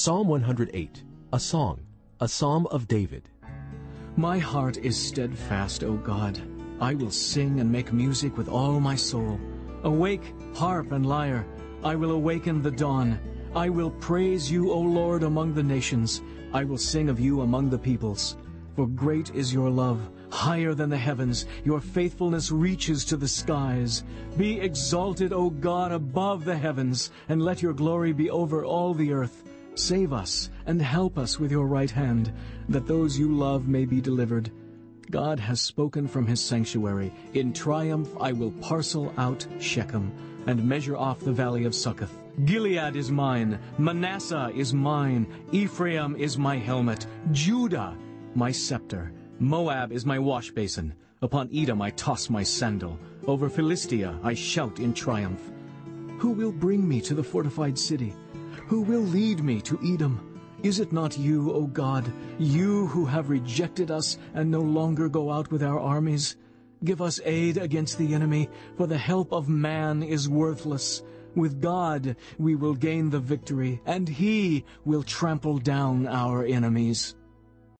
Psalm 108, a song, a psalm of David. My heart is steadfast, O God. I will sing and make music with all my soul. Awake, harp and lyre. I will awaken the dawn. I will praise you, O Lord, among the nations. I will sing of you among the peoples. For great is your love, higher than the heavens. Your faithfulness reaches to the skies. Be exalted, O God, above the heavens, and let your glory be over all the earth. Save us and help us with your right hand, that those you love may be delivered. God has spoken from his sanctuary. In triumph I will parcel out Shechem and measure off the valley of Succoth. Gilead is mine, Manasseh is mine, Ephraim is my helmet, Judah my scepter. Moab is my wash basin. Upon Edom I toss my sandal. Over Philistia I shout in triumph. Who will bring me to the fortified city? Who will lead me to Edom? Is it not you, O God, you who have rejected us and no longer go out with our armies? Give us aid against the enemy, for the help of man is worthless. With God we will gain the victory, and he will trample down our enemies.